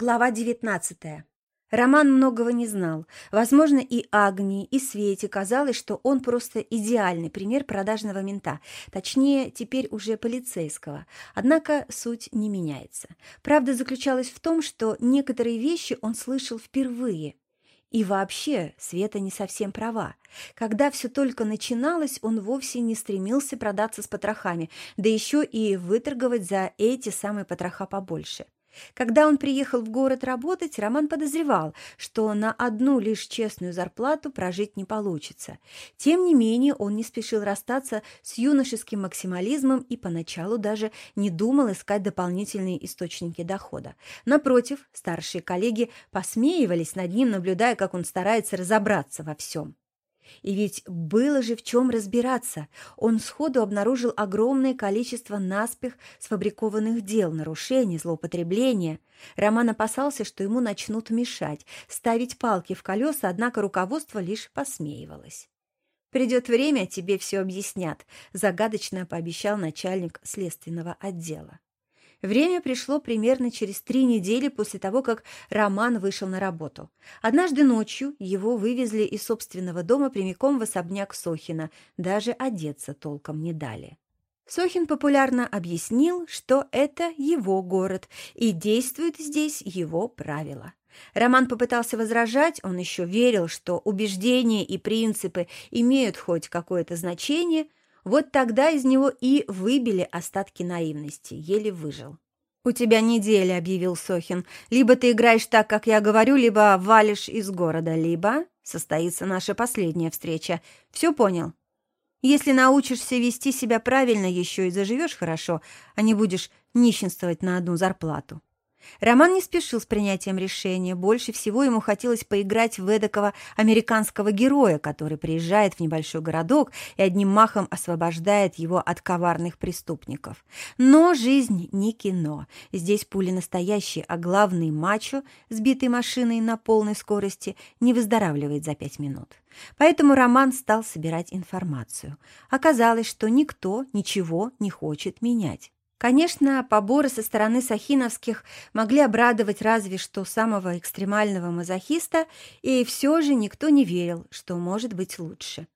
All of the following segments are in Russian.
Глава 19. Роман многого не знал. Возможно, и Агнии, и Свете казалось, что он просто идеальный пример продажного мента, точнее, теперь уже полицейского. Однако суть не меняется. Правда заключалась в том, что некоторые вещи он слышал впервые. И вообще, Света не совсем права. Когда все только начиналось, он вовсе не стремился продаться с потрохами, да еще и выторговать за эти самые потроха побольше. Когда он приехал в город работать, Роман подозревал, что на одну лишь честную зарплату прожить не получится. Тем не менее, он не спешил расстаться с юношеским максимализмом и поначалу даже не думал искать дополнительные источники дохода. Напротив, старшие коллеги посмеивались над ним, наблюдая, как он старается разобраться во всем. И ведь было же в чем разбираться. Он сходу обнаружил огромное количество наспех сфабрикованных дел, нарушений, злоупотребления. Роман опасался, что ему начнут мешать, ставить палки в колеса, однако руководство лишь посмеивалось. «Придет время, тебе все объяснят», – загадочно пообещал начальник следственного отдела. Время пришло примерно через три недели после того, как Роман вышел на работу. Однажды ночью его вывезли из собственного дома прямиком в особняк Сохина, даже одеться толком не дали. Сохин популярно объяснил, что это его город, и действуют здесь его правила. Роман попытался возражать, он еще верил, что убеждения и принципы имеют хоть какое-то значение – вот тогда из него и выбили остатки наивности, еле выжил. «У тебя неделя», — объявил Сохин. «Либо ты играешь так, как я говорю, либо валишь из города, либо состоится наша последняя встреча. Все понял? Если научишься вести себя правильно, еще и заживешь хорошо, а не будешь нищенствовать на одну зарплату». Роман не спешил с принятием решения. Больше всего ему хотелось поиграть в эдакого американского героя, который приезжает в небольшой городок и одним махом освобождает его от коварных преступников. Но жизнь не кино. Здесь пули настоящие, а главный мачо, сбитый машиной на полной скорости, не выздоравливает за пять минут. Поэтому Роман стал собирать информацию. Оказалось, что никто ничего не хочет менять. Конечно, поборы со стороны сахиновских могли обрадовать разве что самого экстремального мазохиста, и все же никто не верил, что может быть лучше.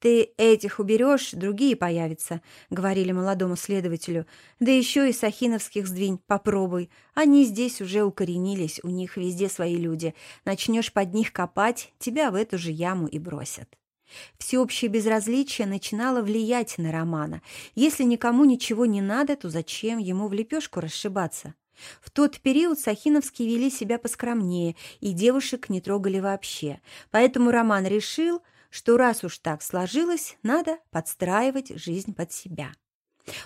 «Ты этих уберешь, другие появятся», — говорили молодому следователю. «Да еще и сахиновских сдвинь, попробуй. Они здесь уже укоренились, у них везде свои люди. Начнешь под них копать, тебя в эту же яму и бросят». Всеобщее безразличие начинало влиять на Романа. Если никому ничего не надо, то зачем ему в лепешку расшибаться? В тот период сахиновские вели себя поскромнее, и девушек не трогали вообще. Поэтому Роман решил, что раз уж так сложилось, надо подстраивать жизнь под себя.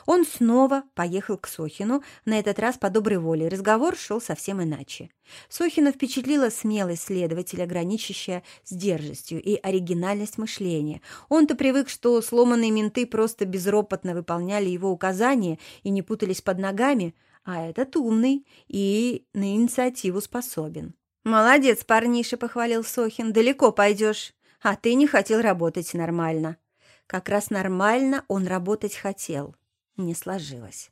Он снова поехал к Сохину, на этот раз по доброй воле. Разговор шел совсем иначе. Сохина впечатлила смелость следователя, граничащая с дерзостью и оригинальность мышления. Он-то привык, что сломанные менты просто безропотно выполняли его указания и не путались под ногами, а этот умный и на инициативу способен. «Молодец, парниша», — похвалил Сохин, — «далеко пойдешь, а ты не хотел работать нормально». Как раз нормально он работать хотел не сложилось.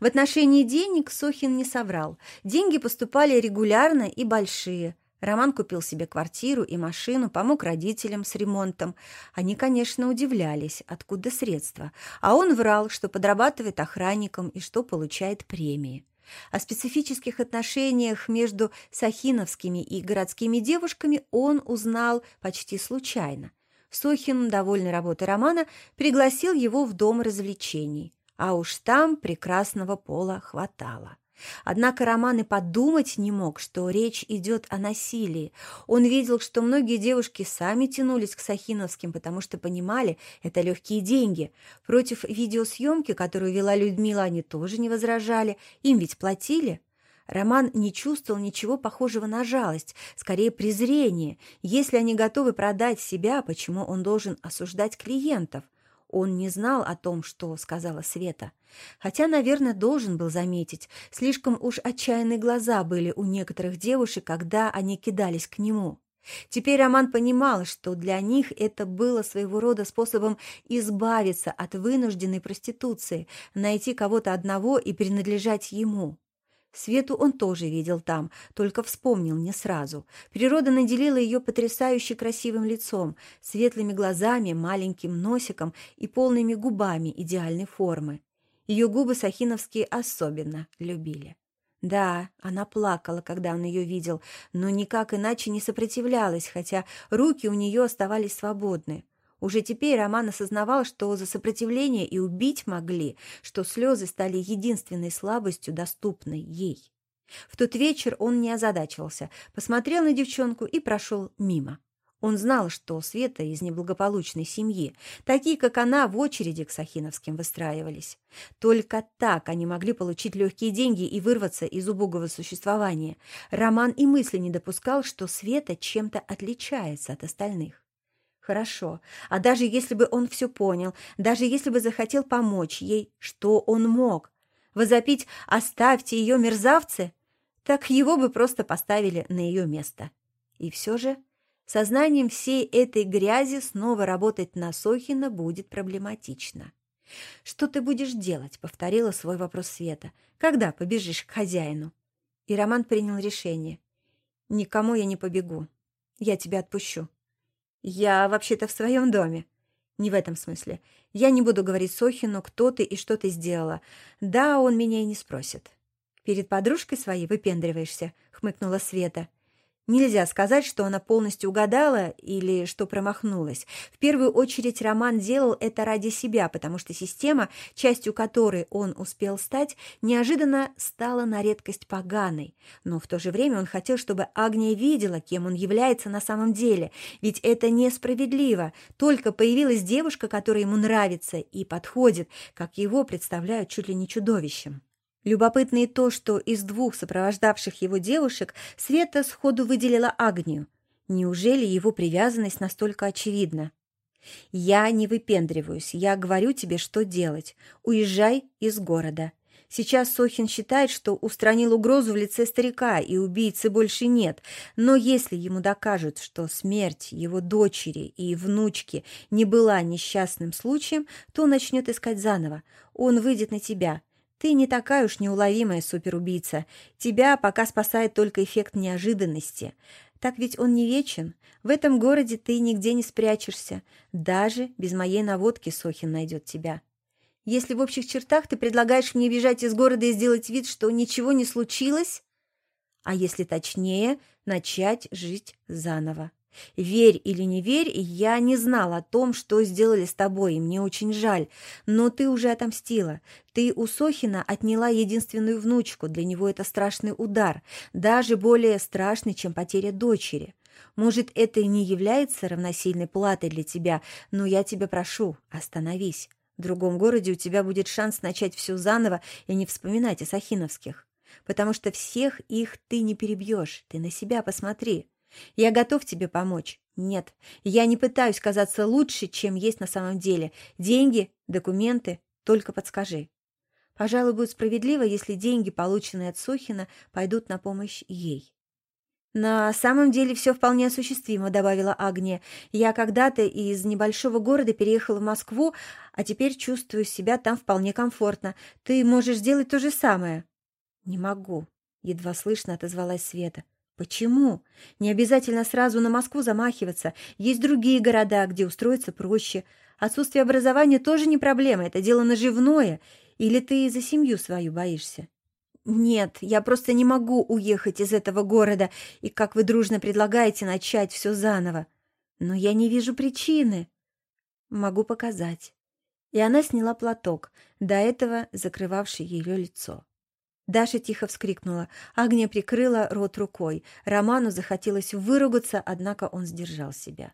В отношении денег Сохин не соврал. Деньги поступали регулярно и большие. Роман купил себе квартиру и машину, помог родителям с ремонтом. Они, конечно, удивлялись, откуда средства. А он врал, что подрабатывает охранником и что получает премии. О специфических отношениях между сахиновскими и городскими девушками он узнал почти случайно. Сохин, довольный работой Романа, пригласил его в дом развлечений а уж там прекрасного пола хватало. Однако Роман и подумать не мог, что речь идет о насилии. Он видел, что многие девушки сами тянулись к Сахиновским, потому что понимали, это легкие деньги. Против видеосъемки, которую вела Людмила, они тоже не возражали, им ведь платили. Роман не чувствовал ничего похожего на жалость, скорее презрение. Если они готовы продать себя, почему он должен осуждать клиентов? Он не знал о том, что сказала Света. Хотя, наверное, должен был заметить, слишком уж отчаянные глаза были у некоторых девушек, когда они кидались к нему. Теперь Роман понимал, что для них это было своего рода способом избавиться от вынужденной проституции, найти кого-то одного и принадлежать ему. Свету он тоже видел там, только вспомнил не сразу. Природа наделила ее потрясающе красивым лицом, светлыми глазами, маленьким носиком и полными губами идеальной формы. Ее губы Сахиновские особенно любили. Да, она плакала, когда он ее видел, но никак иначе не сопротивлялась, хотя руки у нее оставались свободны. Уже теперь Роман осознавал, что за сопротивление и убить могли, что слезы стали единственной слабостью, доступной ей. В тот вечер он не озадачивался, посмотрел на девчонку и прошел мимо. Он знал, что Света из неблагополучной семьи, такие, как она, в очереди к Сахиновским выстраивались. Только так они могли получить легкие деньги и вырваться из убогого существования. Роман и мысли не допускал, что Света чем-то отличается от остальных. Хорошо, а даже если бы он все понял, даже если бы захотел помочь ей, что он мог? Возопить «оставьте ее, мерзавцы»? Так его бы просто поставили на ее место. И все же сознанием всей этой грязи снова работать на Сохина будет проблематично. «Что ты будешь делать?» — повторила свой вопрос Света. «Когда побежишь к хозяину?» И Роман принял решение. «Никому я не побегу. Я тебя отпущу». Я вообще-то в своем доме. Не в этом смысле. Я не буду говорить Сохину, кто ты и что ты сделала. Да, он меня и не спросит. Перед подружкой своей выпендриваешься, хмыкнула Света. Нельзя сказать, что она полностью угадала или что промахнулась. В первую очередь Роман делал это ради себя, потому что система, частью которой он успел стать, неожиданно стала на редкость поганой. Но в то же время он хотел, чтобы Агния видела, кем он является на самом деле. Ведь это несправедливо. Только появилась девушка, которая ему нравится и подходит, как его представляют чуть ли не чудовищем. Любопытно и то, что из двух сопровождавших его девушек Света сходу выделила Агнию. Неужели его привязанность настолько очевидна? «Я не выпендриваюсь, я говорю тебе, что делать. Уезжай из города. Сейчас Сохин считает, что устранил угрозу в лице старика, и убийцы больше нет. Но если ему докажут, что смерть его дочери и внучки не была несчастным случаем, то начнет искать заново. Он выйдет на тебя, ты не такая уж неуловимая суперубийца. Тебя пока спасает только эффект неожиданности. Так ведь он не вечен. В этом городе ты нигде не спрячешься. Даже без моей наводки Сохин найдет тебя. Если в общих чертах ты предлагаешь мне бежать из города и сделать вид, что ничего не случилось, а если точнее, начать жить заново. Верь или не верь, я не знал о том, что сделали с тобой, и мне очень жаль. Но ты уже отомстила. Ты у Сохина отняла единственную внучку. Для него это страшный удар, даже более страшный, чем потеря дочери. Может, это и не является равносильной платой для тебя, но я тебя прошу, остановись. В другом городе у тебя будет шанс начать все заново и не вспоминать о Сахиновских. Потому что всех их ты не перебьешь, ты на себя посмотри. Я готов тебе помочь. Нет, я не пытаюсь казаться лучше, чем есть на самом деле. Деньги, документы, только подскажи. Пожалуй, будет справедливо, если деньги, полученные от Сухина, пойдут на помощь ей. «На самом деле все вполне осуществимо», — добавила Агния. «Я когда-то из небольшого города переехала в Москву, а теперь чувствую себя там вполне комфортно. Ты можешь сделать то же самое». «Не могу», — едва слышно отозвалась Света. Почему? Не обязательно сразу на Москву замахиваться. Есть другие города, где устроиться проще. Отсутствие образования тоже не проблема, это дело наживное. Или ты за семью свою боишься? Нет, я просто не могу уехать из этого города, и как вы дружно предлагаете начать все заново. Но я не вижу причины. Могу показать. И она сняла платок, до этого закрывавший ее лицо. Даша тихо вскрикнула. Агния прикрыла рот рукой. Роману захотелось выругаться, однако он сдержал себя.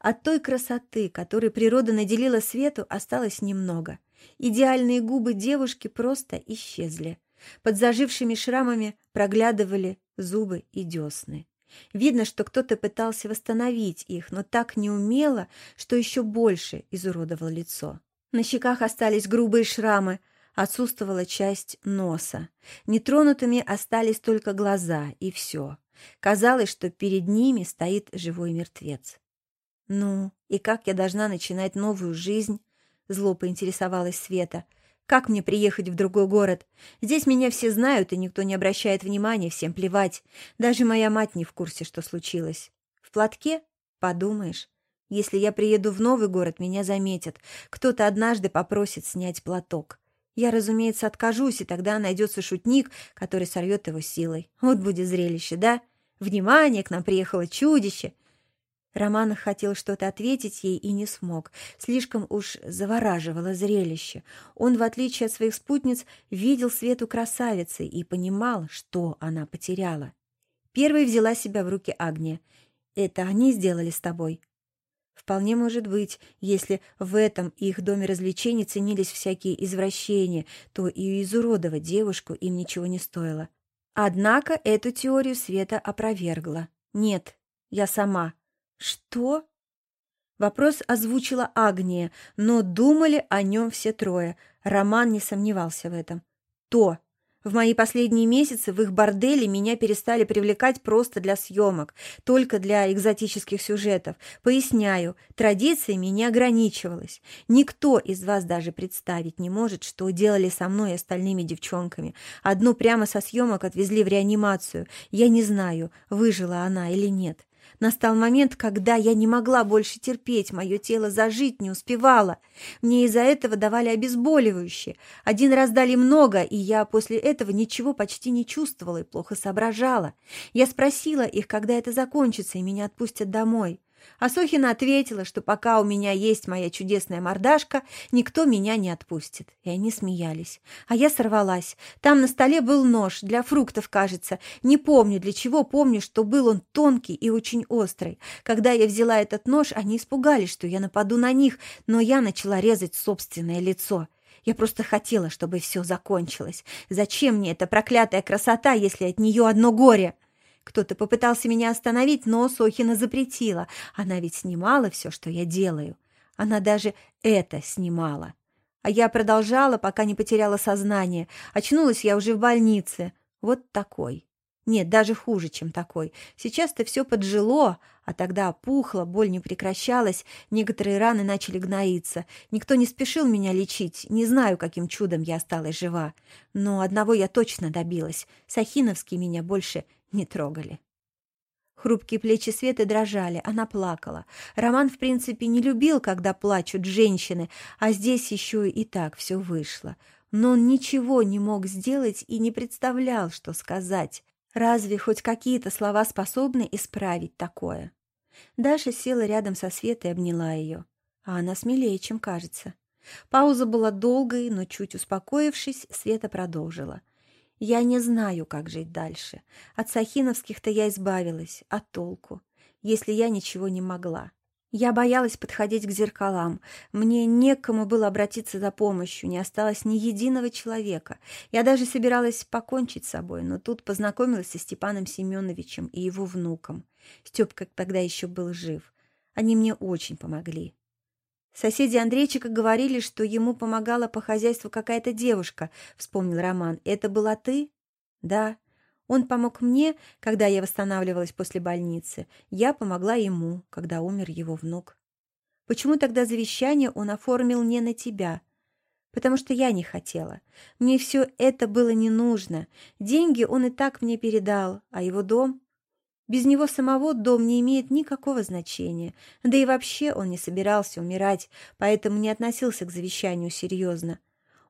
От той красоты, которой природа наделила Свету, осталось немного. Идеальные губы девушки просто исчезли. Под зажившими шрамами проглядывали зубы и десны. Видно, что кто-то пытался восстановить их, но так неумело, что еще больше изуродовал лицо. На щеках остались грубые шрамы, Отсутствовала часть носа. Нетронутыми остались только глаза, и все. Казалось, что перед ними стоит живой мертвец. «Ну, и как я должна начинать новую жизнь?» Зло поинтересовалась Света. Как мне приехать в другой город? Здесь меня все знают, и никто не обращает внимания, всем плевать. Даже моя мать не в курсе, что случилось. В платке? Подумаешь. Если я приеду в новый город, меня заметят. Кто-то однажды попросит снять платок. Я, разумеется, откажусь, и тогда найдется шутник, который сорвет его силой. Вот будет зрелище, да? Внимание, к нам приехало чудище. Роман хотел что-то ответить ей и не смог. Слишком уж завораживало зрелище. Он, в отличие от своих спутниц, видел Свету красавицей и понимал, что она потеряла. Первой взяла себя в руки Агния. «Это они сделали с тобой?» Вполне может быть, если в этом их доме развлечений ценились всякие извращения, то и изуродовать девушку им ничего не стоило. Однако эту теорию Света опровергла. «Нет, я сама». «Что?» Вопрос озвучила Агния, но думали о нем все трое. Роман не сомневался в этом. «То», в мои последние месяцы в их борделе меня перестали привлекать просто для съемок, только для экзотических сюжетов. Поясняю, традициями не ограничивалась. Никто из вас даже представить не может, что делали со мной и остальными девчонками. Одну прямо со съемок отвезли в реанимацию. Я не знаю, выжила она или нет. Настал момент, когда я не могла больше терпеть, мое тело зажить не успевало. Мне из-за этого давали обезболивающие. Один раз дали много, и я после этого ничего почти не чувствовала и плохо соображала. Я спросила их, когда это закончится, и меня отпустят домой. А Сохина ответила, что пока у меня есть моя чудесная мордашка, никто меня не отпустит. И они смеялись. А я сорвалась. Там на столе был нож, для фруктов, кажется. Не помню для чего, помню, что был он тонкий и очень острый. Когда я взяла этот нож, они испугались, что я нападу на них, но я начала резать собственное лицо. Я просто хотела, чтобы все закончилось. Зачем мне эта проклятая красота, если от нее одно горе?» Кто-то попытался меня остановить, но Сохина запретила. Она ведь снимала все, что я делаю. Она даже это снимала. А я продолжала, пока не потеряла сознание. Очнулась я уже в больнице. Вот такой. Нет, даже хуже, чем такой. Сейчас-то все поджило, а тогда опухло, боль не прекращалась, некоторые раны начали гноиться. Никто не спешил меня лечить, не знаю, каким чудом я осталась жива. Но одного я точно добилась. Сахиновский меня больше не трогали. Хрупкие плечи Светы дрожали, она плакала. Роман, в принципе, не любил, когда плачут женщины, а здесь еще и так все вышло. Но он ничего не мог сделать и не представлял, что сказать. Разве хоть какие-то слова способны исправить такое? Даша села рядом со Светой и обняла ее. А она смелее, чем кажется. Пауза была долгой, но чуть успокоившись, Света продолжила. Я не знаю, как жить дальше. От Сахиновских-то я избавилась, а толку, если я ничего не могла. Я боялась подходить к зеркалам. Мне некому было обратиться за помощью, не осталось ни единого человека. Я даже собиралась покончить с собой, но тут познакомилась со Степаном Семеновичем и его внуком. Степка тогда еще был жив. Они мне очень помогли. Соседи Андрейчика говорили, что ему помогала по хозяйству какая-то девушка, вспомнил Роман. Это была ты? Да. Он помог мне, когда я восстанавливалась после больницы. Я помогла ему, когда умер его внук. Почему тогда завещание он оформил не на тебя? Потому что я не хотела. Мне все это было не нужно. Деньги он и так мне передал, а его дом без него самого дом не имеет никакого значения, да и вообще он не собирался умирать, поэтому не относился к завещанию серьезно.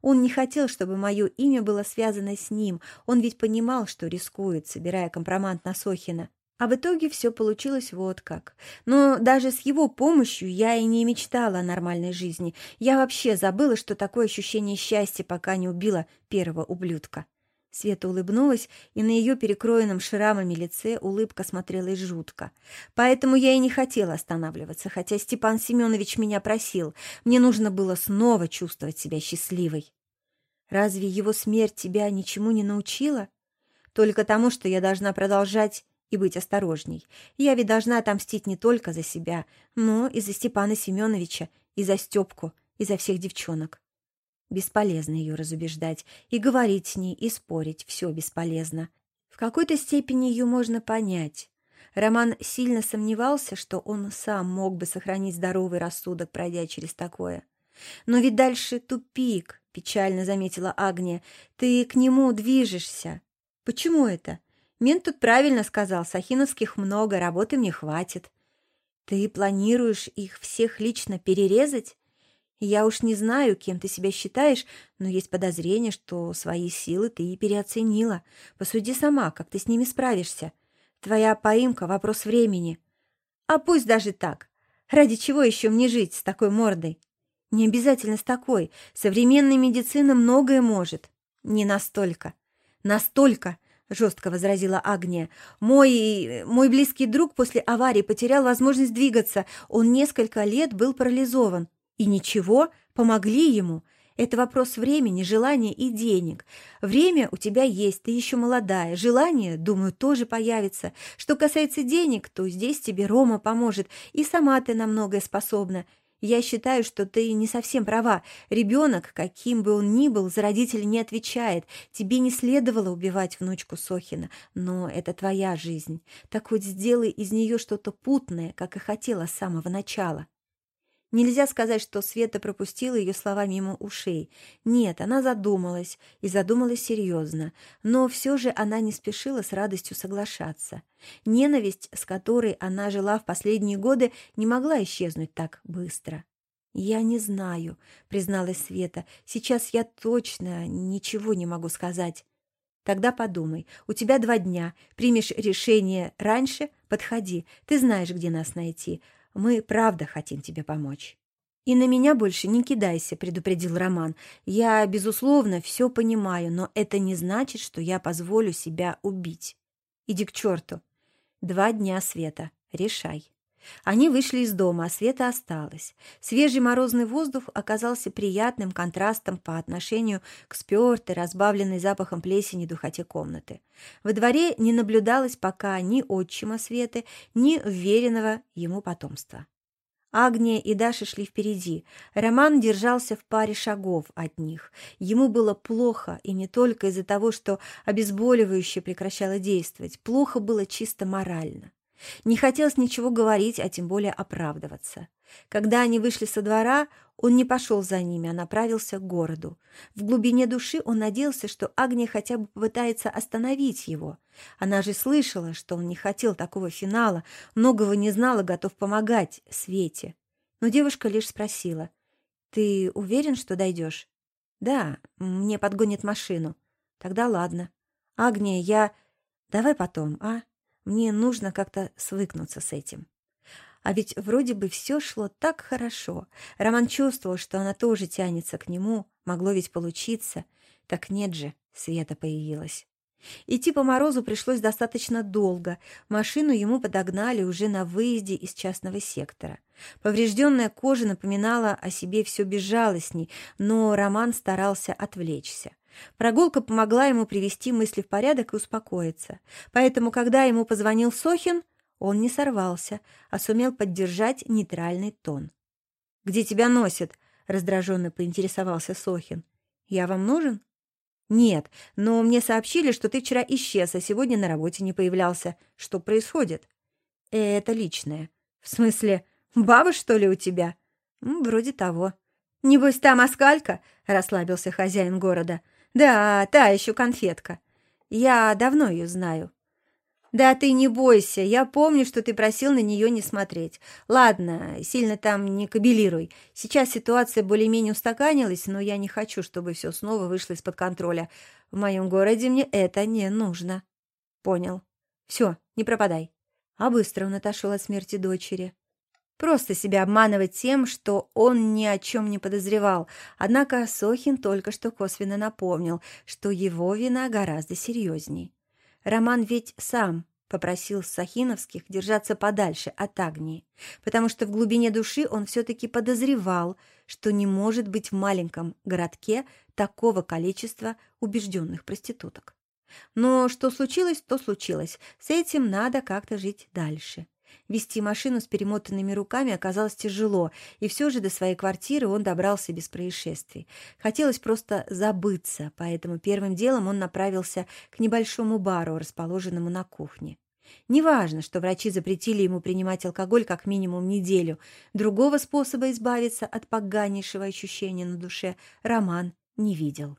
Он не хотел, чтобы мое имя было связано с ним, он ведь понимал, что рискует, собирая компромат на Сохина. А в итоге все получилось вот как. Но даже с его помощью я и не мечтала о нормальной жизни. Я вообще забыла, что такое ощущение счастья, пока не убила первого ублюдка. Света улыбнулась, и на ее перекроенном шрамами лице улыбка смотрелась жутко. Поэтому я и не хотела останавливаться, хотя Степан Семенович меня просил. Мне нужно было снова чувствовать себя счастливой. Разве его смерть тебя ничему не научила? Только тому, что я должна продолжать и быть осторожней. Я ведь должна отомстить не только за себя, но и за Степана Семеновича, и за Степку, и за всех девчонок. Бесполезно ее разубеждать. И говорить с ней, и спорить. Все бесполезно. В какой-то степени ее можно понять. Роман сильно сомневался, что он сам мог бы сохранить здоровый рассудок, пройдя через такое. Но ведь дальше тупик. — печально заметила Агния. «Ты к нему движешься. Почему это? Мент тут правильно сказал, сахиновских много, работы мне хватит. Ты планируешь их всех лично перерезать? Я уж не знаю, кем ты себя считаешь, но есть подозрение, что свои силы ты переоценила. Посуди сама, как ты с ними справишься. Твоя поимка — вопрос времени. А пусть даже так. Ради чего еще мне жить с такой мордой? Не обязательно с такой. Современная медицина многое может. Не настолько. Настолько, жестко возразила Агния. Мой, мой близкий друг после аварии потерял возможность двигаться. Он несколько лет был парализован. И ничего, помогли ему. Это вопрос времени, желания и денег. Время у тебя есть, ты еще молодая. Желание, думаю, тоже появится. Что касается денег, то здесь тебе Рома поможет. И сама ты на многое способна. Я считаю, что ты не совсем права. Ребенок, каким бы он ни был, за родителей не отвечает. Тебе не следовало убивать внучку Сохина, но это твоя жизнь. Так хоть сделай из нее что-то путное, как и хотела с самого начала. Нельзя сказать, что Света пропустила ее слова мимо ушей. Нет, она задумалась, и задумалась серьезно, но все же она не спешила с радостью соглашаться. Ненависть, с которой она жила в последние годы, не могла исчезнуть так быстро. «Я не знаю», — призналась Света. «Сейчас я точно ничего не могу сказать». «Тогда подумай. У тебя два дня. Примешь решение раньше — подходи. Ты знаешь, где нас найти. Мы правда хотим тебе помочь». «И на меня больше не кидайся», — предупредил Роман. «Я, безусловно, все понимаю, но это не значит, что я позволю себя убить. Иди к черту. Два дня света. Решай». Они вышли из дома, а Света осталась. Свежий морозный воздух оказался приятным контрастом по отношению к спертой, разбавленной запахом плесени духоте комнаты. Во дворе не наблюдалось пока ни отчима Светы, ни уверенного ему потомства. Агния и Даша шли впереди. Роман держался в паре шагов от них. Ему было плохо, и не только из-за того, что обезболивающее прекращало действовать. Плохо было чисто морально. Не хотелось ничего говорить, а тем более оправдываться. Когда они вышли со двора, он не пошел за ними, а направился к городу. В глубине души он надеялся, что Агния хотя бы попытается остановить его. Она же слышала, что он не хотел такого финала, многого не знала, готов помогать Свете. Но девушка лишь спросила, «Ты уверен, что дойдешь?» «Да, мне подгонит машину». «Тогда ладно». «Агния, я...» «Давай потом, а?» Мне нужно как-то свыкнуться с этим. А ведь вроде бы все шло так хорошо. Роман чувствовал, что она тоже тянется к нему, могло ведь получиться. Так нет же, Света появилась. Идти по морозу пришлось достаточно долго. Машину ему подогнали уже на выезде из частного сектора. Поврежденная кожа напоминала о себе все безжалостней, но Роман старался отвлечься. Прогулка помогла ему привести мысли в порядок и успокоиться. Поэтому, когда ему позвонил Сохин, он не сорвался, а сумел поддержать нейтральный тон. «Где тебя носит?» — раздраженно поинтересовался Сохин. «Я вам нужен?» «Нет, но мне сообщили, что ты вчера исчез, а сегодня на работе не появлялся. Что происходит?» «Это личное. В смысле, баба, что ли, у тебя?» «Вроде того». «Небось, там оскалька?» — расслабился хозяин города. «Да, та еще конфетка. Я давно ее знаю». «Да ты не бойся, я помню, что ты просил на нее не смотреть. Ладно, сильно там не кабелируй. Сейчас ситуация более-менее устаканилась, но я не хочу, чтобы все снова вышло из-под контроля. В моем городе мне это не нужно». «Понял. Все, не пропадай». А быстро он отошел от смерти дочери. Просто себя обманывать тем, что он ни о чем не подозревал. Однако Сохин только что косвенно напомнил, что его вина гораздо серьезней. Роман ведь сам попросил Сахиновских держаться подальше от Агнии, потому что в глубине души он все-таки подозревал, что не может быть в маленьком городке такого количества убежденных проституток. Но что случилось, то случилось. С этим надо как-то жить дальше. Вести машину с перемотанными руками оказалось тяжело, и все же до своей квартиры он добрался без происшествий. Хотелось просто забыться, поэтому первым делом он направился к небольшому бару, расположенному на кухне. Неважно, что врачи запретили ему принимать алкоголь как минимум неделю, другого способа избавиться от поганейшего ощущения на душе Роман не видел.